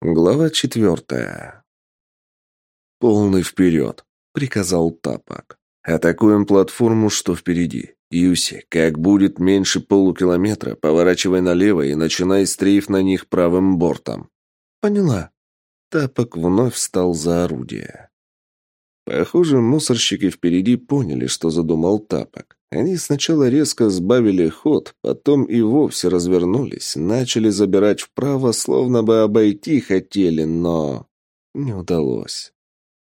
Глава четвертая. «Полный вперед!» — приказал Тапок. «Атакуем платформу, что впереди. Юси, как будет меньше полукилометра, поворачивай налево и начинай стрейф на них правым бортом». «Поняла». Тапок вновь встал за орудие. Похоже, мусорщики впереди поняли, что задумал Тапок. Они сначала резко сбавили ход, потом и вовсе развернулись, начали забирать вправо, словно бы обойти хотели, но... не удалось.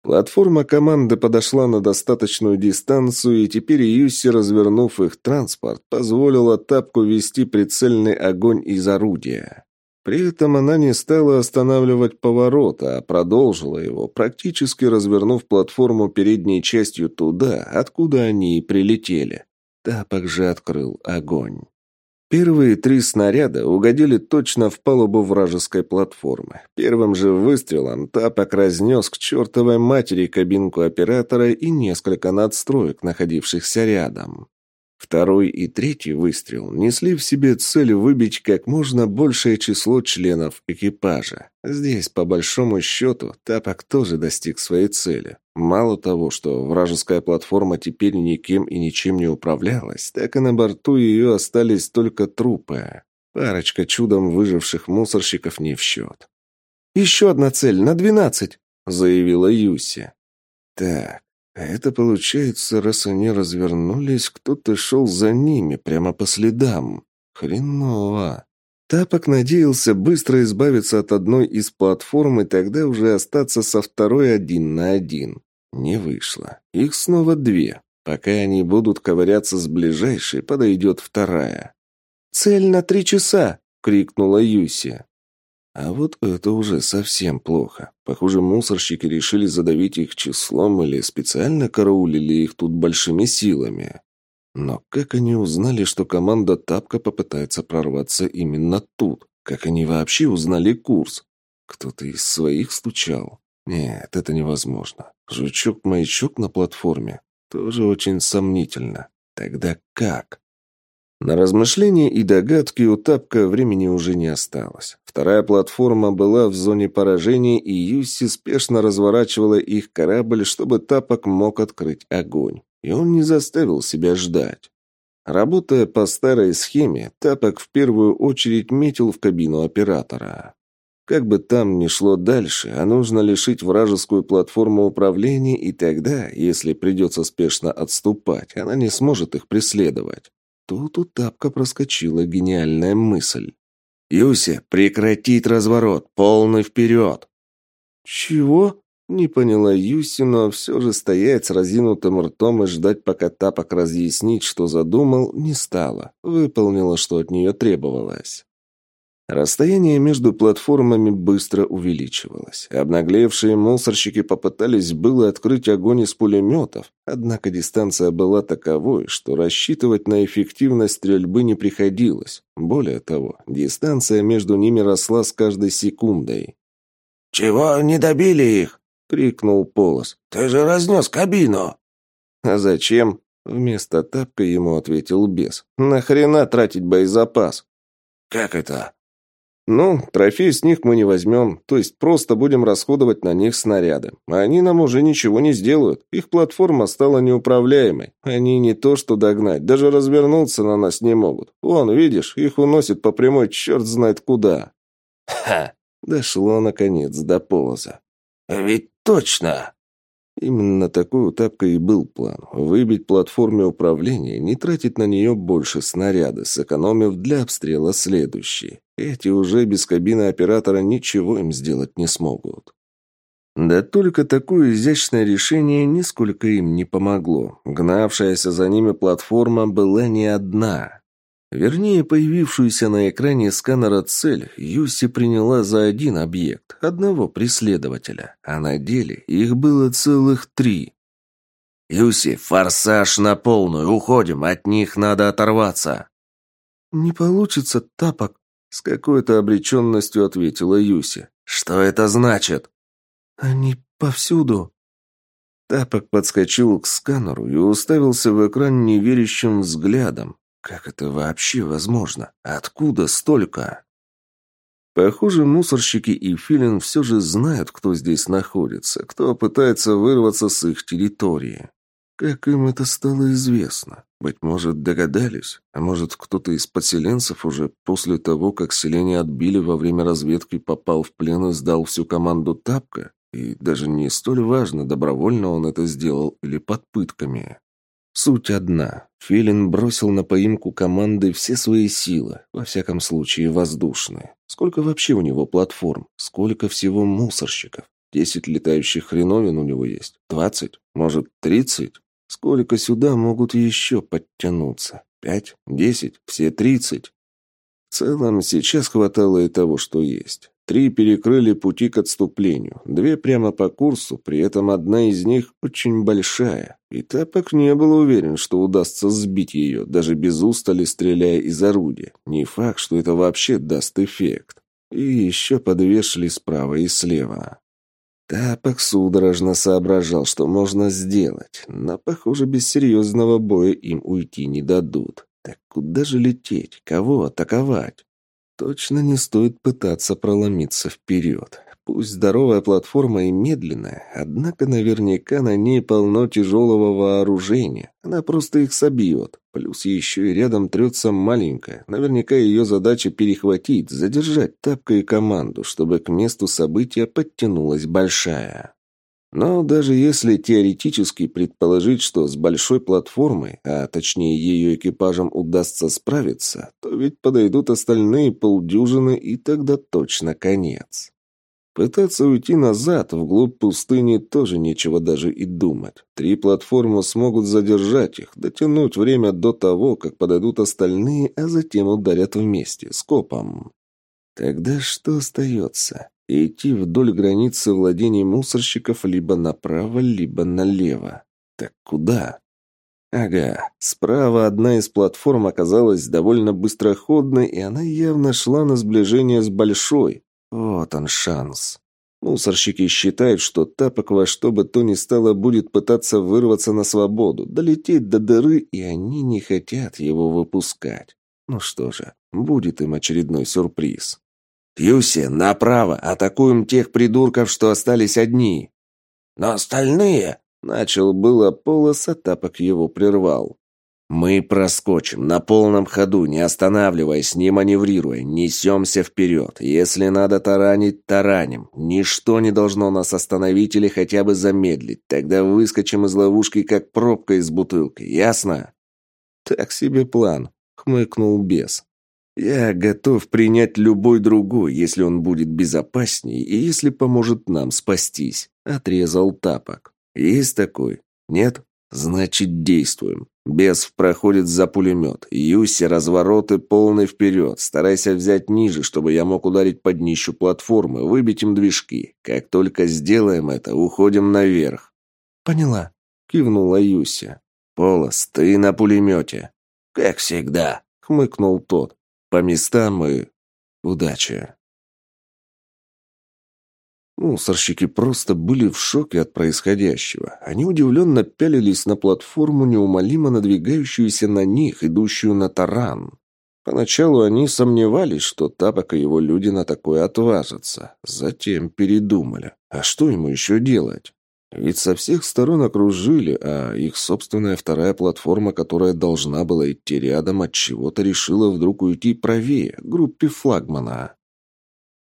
Платформа команды подошла на достаточную дистанцию, и теперь Юси, развернув их транспорт, позволила Тапку вести прицельный огонь из орудия. При этом она не стала останавливать поворот, а продолжила его, практически развернув платформу передней частью туда, откуда они и прилетели. Тапок же открыл огонь. Первые три снаряда угодили точно в палубу вражеской платформы. Первым же выстрелом Тапок разнес к чертовой матери кабинку оператора и несколько надстроек, находившихся рядом. Второй и третий выстрел несли в себе цель выбить как можно большее число членов экипажа. Здесь, по большому счету, Тапок тоже достиг своей цели. Мало того, что вражеская платформа теперь никем и ничем не управлялась, так и на борту ее остались только трупы. Парочка чудом выживших мусорщиков не в счет. «Еще одна цель, на двенадцать!» — заявила Юси. «Так, это получается, раз они развернулись, кто-то шел за ними, прямо по следам. Хреново. Тапок надеялся быстро избавиться от одной из платформ и тогда уже остаться со второй один на один. Не вышло. Их снова две. Пока они будут ковыряться с ближайшей, подойдет вторая. «Цель на три часа!» — крикнула Юси. А вот это уже совсем плохо. Похоже, мусорщики решили задавить их числом или специально караулили их тут большими силами. Но как они узнали, что команда Тапка попытается прорваться именно тут? Как они вообще узнали курс? Кто-то из своих стучал? Нет, это невозможно. Жучок-маячок на платформе? Тоже очень сомнительно. Тогда как? На размышления и догадки у Тапка времени уже не осталось. Вторая платформа была в зоне поражения, и Юси спешно разворачивала их корабль, чтобы Тапок мог открыть огонь. И он не заставил себя ждать. Работая по старой схеме, Тапок в первую очередь метил в кабину оператора. Как бы там ни шло дальше, а нужно лишить вражескую платформу управления, и тогда, если придется спешно отступать, она не сможет их преследовать. Тут у Тапка проскочила гениальная мысль. «Юся, прекратить разворот! Полный вперед!» «Чего?» — не поняла Юси, но все же стоять с разинутым ртом и ждать, пока Тапок разъяснит, что задумал, не стала. Выполнила, что от нее требовалось. Расстояние между платформами быстро увеличивалось. Обнаглевшие мусорщики попытались было открыть огонь из пулеметов, однако дистанция была таковой, что рассчитывать на эффективность стрельбы не приходилось. Более того, дистанция между ними росла с каждой секундой. «Чего не добили их?» — крикнул Полос. «Ты же разнес кабину!» «А зачем?» — вместо тапка ему ответил бес. «Нахрена тратить боезапас?» «Как это?» «Ну, трофей с них мы не возьмем, то есть просто будем расходовать на них снаряды. Они нам уже ничего не сделают, их платформа стала неуправляемой. Они не то что догнать, даже развернуться на нас не могут. Вон, видишь, их уносит по прямой черт знает куда». «Ха!» Дошло, наконец, до полоза. «Ведь точно!» Именно такой у Тапка и был план – выбить платформе управления, не тратить на нее больше снаряды, сэкономив для обстрела следующий. Эти уже без кабины оператора ничего им сделать не смогут. Да только такое изящное решение нисколько им не помогло. Гнавшаяся за ними платформа была не одна. Вернее, появившуюся на экране сканера цель Юси приняла за один объект, одного преследователя, а на деле их было целых три. «Юси, форсаж на полную, уходим, от них надо оторваться!» «Не получится, тапок», — с какой-то обреченностью ответила Юси. «Что это значит?» «Они повсюду». Тапок подскочил к сканеру и уставился в экран неверящим взглядом. Как это вообще возможно? Откуда столько? Похоже, мусорщики и Филин все же знают, кто здесь находится, кто пытается вырваться с их территории. Как им это стало известно? Быть может, догадались? А может, кто-то из подселенцев уже после того, как селение отбили во время разведки, попал в плен и сдал всю команду Тапка? И даже не столь важно, добровольно он это сделал или под пытками. Суть одна. Филин бросил на поимку команды все свои силы, во всяком случае воздушные. Сколько вообще у него платформ? Сколько всего мусорщиков? Десять летающих хреновин у него есть? Двадцать? Может, тридцать? Сколько сюда могут еще подтянуться? Пять? Десять? Все тридцать? В целом, сейчас хватало и того, что есть. Три перекрыли пути к отступлению, две прямо по курсу, при этом одна из них очень большая. И Тапок не был уверен, что удастся сбить ее, даже без устали стреляя из орудия. Не факт, что это вообще даст эффект. И еще подвешали справа и слева. Тапок судорожно соображал, что можно сделать, но, похоже, без серьезного боя им уйти не дадут. Так куда же лететь? Кого атаковать? Точно не стоит пытаться проломиться вперед. Пусть здоровая платформа и медленная, однако наверняка на ней полно тяжелого вооружения. Она просто их собьет. Плюс еще и рядом трется маленькая. Наверняка ее задача перехватить, задержать тапкой команду, чтобы к месту события подтянулась большая. Но даже если теоретически предположить, что с большой платформой, а точнее ее экипажем удастся справиться, то ведь подойдут остальные полдюжины, и тогда точно конец. Пытаться уйти назад, вглубь пустыни, тоже нечего даже и думать. Три платформы смогут задержать их, дотянуть время до того, как подойдут остальные, а затем ударят вместе, скопом. Тогда что остается? Идти вдоль границы владений мусорщиков либо направо, либо налево. Так куда? Ага, справа одна из платформ оказалась довольно быстроходной, и она явно шла на сближение с большой. Вот он шанс. Мусорщики считают, что тапок во что бы то ни стало будет пытаться вырваться на свободу, долететь до дыры, и они не хотят его выпускать. Ну что же, будет им очередной сюрприз. «Юси, направо! Атакуем тех придурков, что остались одни!» «Но остальные...» — начал было полос, а тапок его прервал. «Мы проскочим на полном ходу, не останавливаясь, не маневрируя, несемся вперед. Если надо таранить, тараним. Ничто не должно нас остановить или хотя бы замедлить. Тогда выскочим из ловушки, как пробка из бутылки. Ясно?» «Так себе план», — хмыкнул бес. Я готов принять любой другой, если он будет безопаснее и если поможет нам спастись», — отрезал тапок. «Есть такой? Нет? Значит, действуем. Бес проходит за пулемет. Юси, развороты полный вперед. Старайся взять ниже, чтобы я мог ударить под днищу платформы, выбить им движки. Как только сделаем это, уходим наверх». «Поняла», — кивнула Юся. «Полос, ты на пулемете». «Как всегда», — хмыкнул тот. По местам и... Удачи. Мусорщики просто были в шоке от происходящего. Они удивленно пялились на платформу, неумолимо надвигающуюся на них, идущую на таран. Поначалу они сомневались, что Тапок и его люди на такое отважатся. Затем передумали. А что ему еще делать? Ведь со всех сторон окружили, а их собственная вторая платформа, которая должна была идти рядом, от чего-то решила вдруг уйти правее, группе флагмана.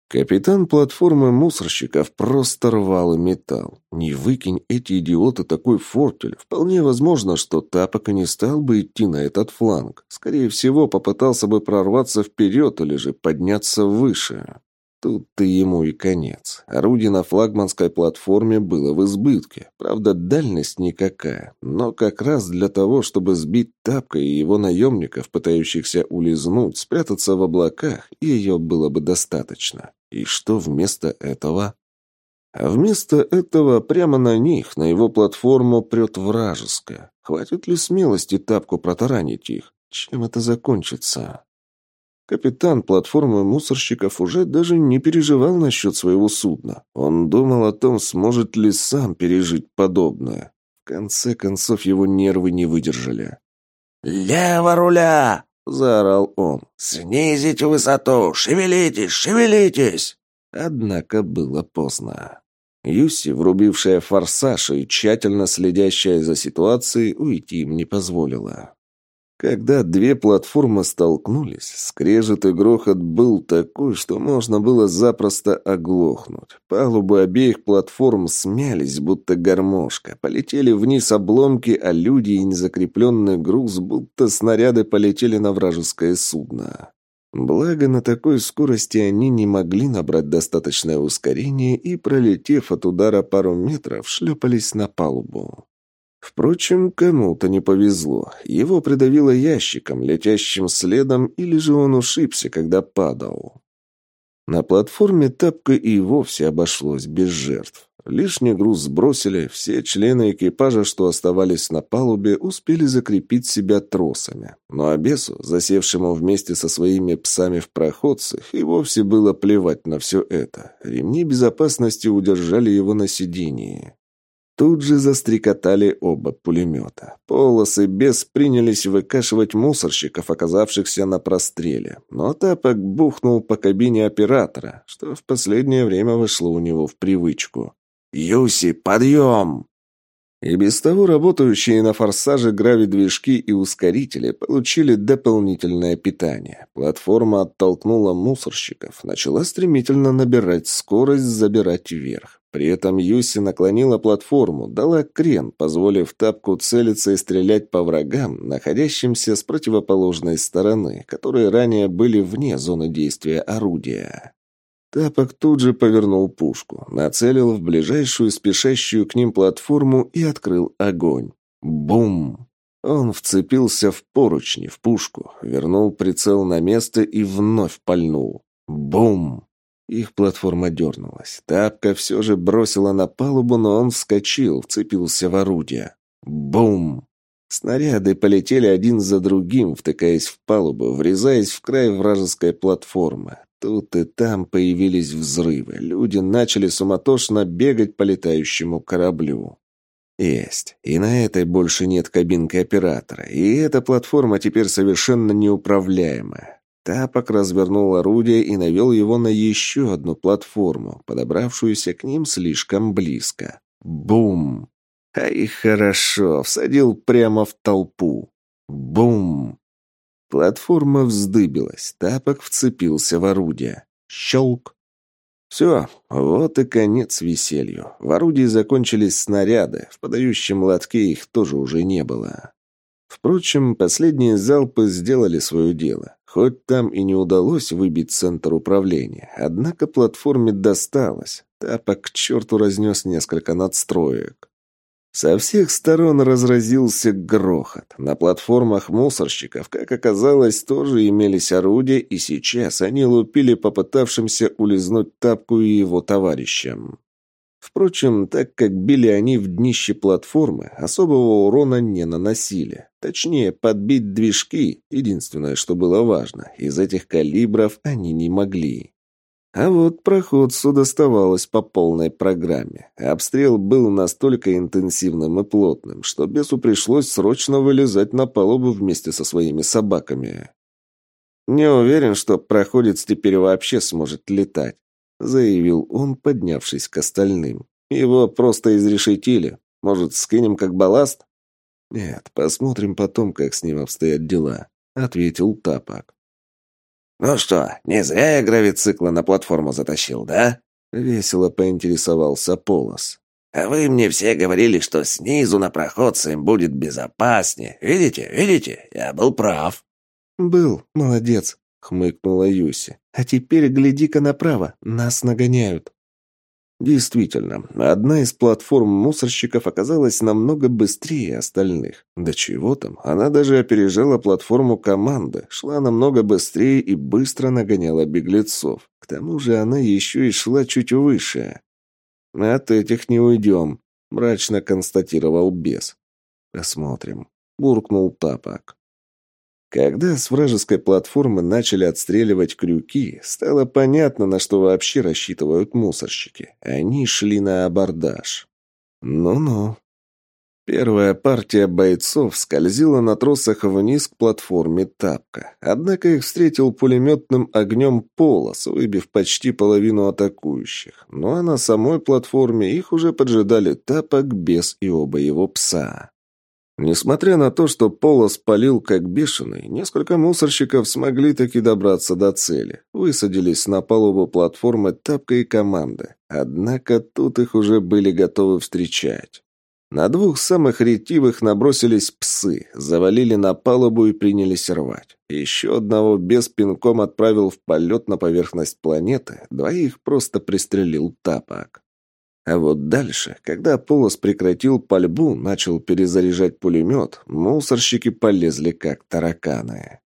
Капитан платформы мусорщиков просто рвал и металл. Не выкинь эти идиоты такой фортель. Вполне возможно, что Тапок и не стал бы идти на этот фланг. Скорее всего, попытался бы прорваться вперед или же подняться выше. Тут-то ему и конец. Орудие на флагманской платформе было в избытке. Правда, дальность никакая. Но как раз для того, чтобы сбить Тапка и его наемников, пытающихся улизнуть, спрятаться в облаках, ее было бы достаточно. И что вместо этого? А вместо этого прямо на них, на его платформу, прет вражеская. Хватит ли смелости Тапку протаранить их? Чем это закончится? Капитан платформы мусорщиков уже даже не переживал насчет своего судна. Он думал о том, сможет ли сам пережить подобное. В конце концов, его нервы не выдержали. «Лево руля!» — заорал он. «Снизить высоту! Шевелитесь! Шевелитесь!» Однако было поздно. Юси, врубившая форсаж и тщательно следящая за ситуацией, уйти им не позволила. Когда две платформы столкнулись, скрежет и грохот был такой, что можно было запросто оглохнуть. Палубы обеих платформ смялись, будто гармошка. Полетели вниз обломки, а люди и незакрепленный груз, будто снаряды полетели на вражеское судно. Благо, на такой скорости они не могли набрать достаточное ускорение и, пролетев от удара пару метров, шлепались на палубу. Впрочем, кому-то не повезло. Его придавило ящиком, летящим следом, или же он ушибся, когда падал. На платформе тапка и вовсе обошлось без жертв. Лишний груз сбросили, все члены экипажа, что оставались на палубе, успели закрепить себя тросами. Но Обесу, засевшему вместе со своими псами в проходцах, и вовсе было плевать на все это. Ремни безопасности удержали его на сидении. Тут же застрекотали оба пулемета. Полосы без принялись выкашивать мусорщиков, оказавшихся на простреле. Но тапок бухнул по кабине оператора, что в последнее время вошло у него в привычку. «Юси, подъем!» И без того работающие на форсаже гравидвижки и ускорители получили дополнительное питание. Платформа оттолкнула мусорщиков, начала стремительно набирать скорость, забирать вверх. При этом Юси наклонила платформу, дала крен, позволив тапку целиться и стрелять по врагам, находящимся с противоположной стороны, которые ранее были вне зоны действия орудия. Тапок тут же повернул пушку, нацелил в ближайшую спешащую к ним платформу и открыл огонь. Бум! Он вцепился в поручни, в пушку, вернул прицел на место и вновь пальнул. Бум! Их платформа дернулась. Тапка все же бросила на палубу, но он вскочил, вцепился в орудие. Бум! Снаряды полетели один за другим, втыкаясь в палубу, врезаясь в край вражеской платформы. Тут и там появились взрывы. Люди начали суматошно бегать по летающему кораблю. Есть. И на этой больше нет кабинки оператора. И эта платформа теперь совершенно неуправляемая. Тапок развернул орудие и навел его на еще одну платформу, подобравшуюся к ним слишком близко. Бум! А и хорошо, всадил прямо в толпу. Бум! Платформа вздыбилась, тапок вцепился в орудие. Щелк! Все, вот и конец веселью. В орудии закончились снаряды, в подающем лотке их тоже уже не было. Впрочем, последние залпы сделали свое дело. Хоть там и не удалось выбить центр управления, однако платформе досталось. Тапок к черту разнес несколько надстроек. Со всех сторон разразился грохот. На платформах мусорщиков, как оказалось, тоже имелись орудия, и сейчас они лупили попытавшимся улизнуть тапку и его товарищам. Впрочем, так как били они в днище платформы, особого урона не наносили. Точнее, подбить движки – единственное, что было важно. Из этих калибров они не могли. А вот проходцу доставалось по полной программе. Обстрел был настолько интенсивным и плотным, что бесу пришлось срочно вылезать на палубу вместе со своими собаками. Не уверен, что проходец теперь вообще сможет летать заявил он, поднявшись к остальным. «Его просто изрешетили. Может, скинем как балласт?» «Нет, посмотрим потом, как с ним обстоят дела», — ответил Тапок. «Ну что, не зря я гравицикла на платформу затащил, да?» — весело поинтересовался Полос. «А вы мне все говорили, что снизу на проходце им будет безопаснее. Видите, видите, я был прав». «Был, молодец», хмыкнула Юси. «А теперь гляди-ка направо, нас нагоняют». Действительно, одна из платформ мусорщиков оказалась намного быстрее остальных. Да чего там, она даже опережала платформу команды, шла намного быстрее и быстро нагоняла беглецов. К тому же она еще и шла чуть выше. «От этих не уйдем», — мрачно констатировал бес. «Посмотрим», — буркнул Тапок. Когда с вражеской платформы начали отстреливать крюки, стало понятно, на что вообще рассчитывают мусорщики. Они шли на абордаж. Ну-ну. Первая партия бойцов скользила на тросах вниз к платформе «Тапка». Однако их встретил пулеметным огнем полос, выбив почти половину атакующих. Ну а на самой платформе их уже поджидали «Тапок», «Бес» и оба его пса. Несмотря на то, что Полос палил как бешеный, несколько мусорщиков смогли таки добраться до цели. Высадились на палубу платформы Тапка и команды. Однако тут их уже были готовы встречать. На двух самых ретивых набросились псы, завалили на палубу и принялись рвать. Еще одного без пинком отправил в полет на поверхность планеты, двоих просто пристрелил тапок. А вот дальше, когда Полос прекратил пальбу, начал перезаряжать пулемет, мусорщики полезли как тараканы.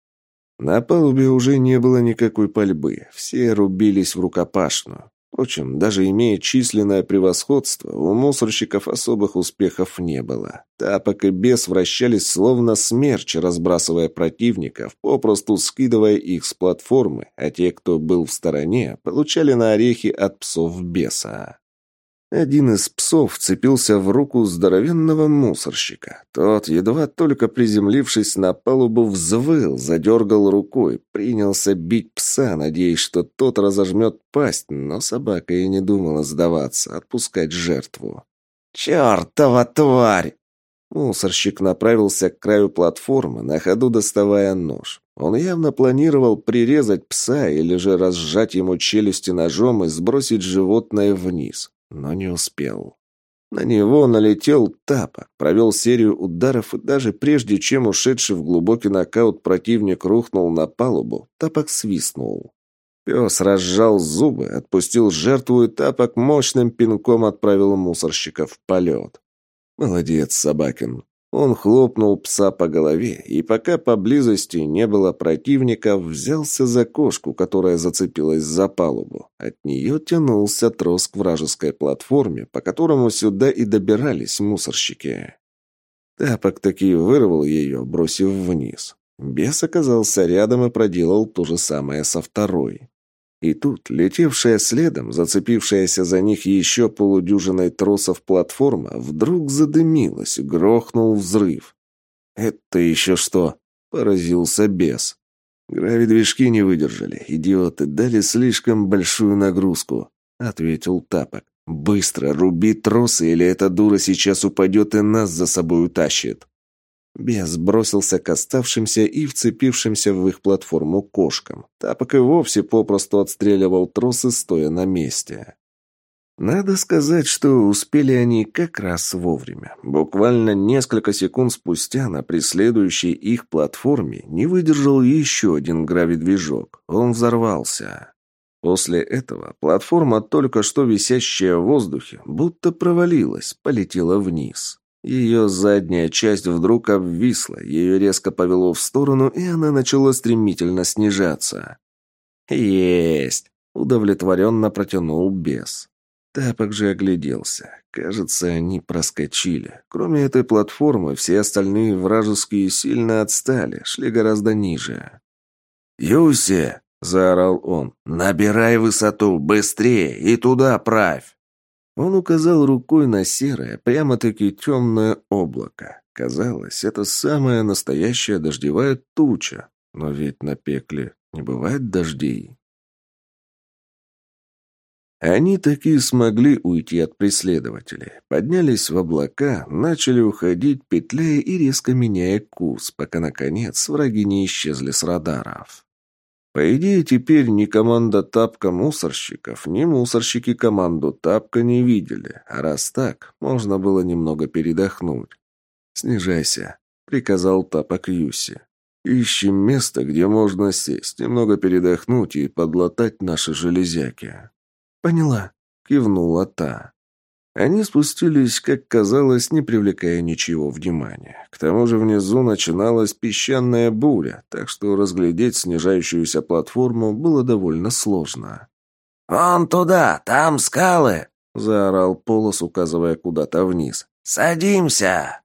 На палубе уже не было никакой пальбы, все рубились в рукопашную. Впрочем, даже имея численное превосходство, у мусорщиков особых успехов не было. Тапок и бес вращались словно смерчи, разбрасывая противников, попросту скидывая их с платформы, а те, кто был в стороне, получали на орехи от псов беса. Один из псов вцепился в руку здоровенного мусорщика. Тот, едва только приземлившись на палубу, взвыл, задергал рукой, принялся бить пса, надеясь, что тот разожмет пасть, но собака и не думала сдаваться, отпускать жертву. «Чертова тварь!» Мусорщик направился к краю платформы, на ходу доставая нож. Он явно планировал прирезать пса или же разжать ему челюсти ножом и сбросить животное вниз но не успел. На него налетел Тапа, провел серию ударов, и даже прежде чем ушедший в глубокий нокаут противник рухнул на палубу, Тапок свистнул. Пес разжал зубы, отпустил жертву, и Тапок мощным пинком отправил мусорщика в полет. «Молодец, Собакин. Он хлопнул пса по голове, и пока поблизости не было противников, взялся за кошку, которая зацепилась за палубу. От нее тянулся трос к вражеской платформе, по которому сюда и добирались мусорщики. Тапок таки вырвал ее, бросив вниз. Бес оказался рядом и проделал то же самое со второй. И тут, летевшая следом, зацепившаяся за них еще полудюжиной тросов платформа, вдруг задымилась, грохнул взрыв. «Это еще что?» — поразился бес. «Гравидвижки не выдержали. Идиоты дали слишком большую нагрузку», — ответил Тапок. «Быстро руби тросы, или эта дура сейчас упадет и нас за собой утащит». Бес бросился к оставшимся и вцепившимся в их платформу кошкам. Тапок и вовсе попросту отстреливал тросы, стоя на месте. Надо сказать, что успели они как раз вовремя. Буквально несколько секунд спустя на преследующей их платформе не выдержал еще один гравидвижок. Он взорвался. После этого платформа, только что висящая в воздухе, будто провалилась, полетела вниз. Ее задняя часть вдруг обвисла, ее резко повело в сторону, и она начала стремительно снижаться. «Есть!» — удовлетворенно протянул бес. Тапок же огляделся. Кажется, они проскочили. Кроме этой платформы, все остальные вражеские сильно отстали, шли гораздо ниже. «Юси!» — заорал он. «Набирай высоту, быстрее, и туда правь!» Он указал рукой на серое, прямо-таки темное облако. Казалось, это самая настоящая дождевая туча. Но ведь на пекле не бывает дождей. Они таки смогли уйти от преследователей. Поднялись в облака, начали уходить, петляя и резко меняя курс, пока, наконец, враги не исчезли с радаров. По идее, теперь ни команда Тапка мусорщиков, ни мусорщики команду Тапка не видели, а раз так, можно было немного передохнуть. «Снижайся», — приказал Тапок Юси. «Ищем место, где можно сесть, немного передохнуть и подлатать наши железяки». «Поняла», — кивнула та. Они спустились, как казалось, не привлекая ничего внимания. К тому же внизу начиналась песчаная буря, так что разглядеть снижающуюся платформу было довольно сложно. «Вон туда, там скалы!» — заорал Полос, указывая куда-то вниз. «Садимся!»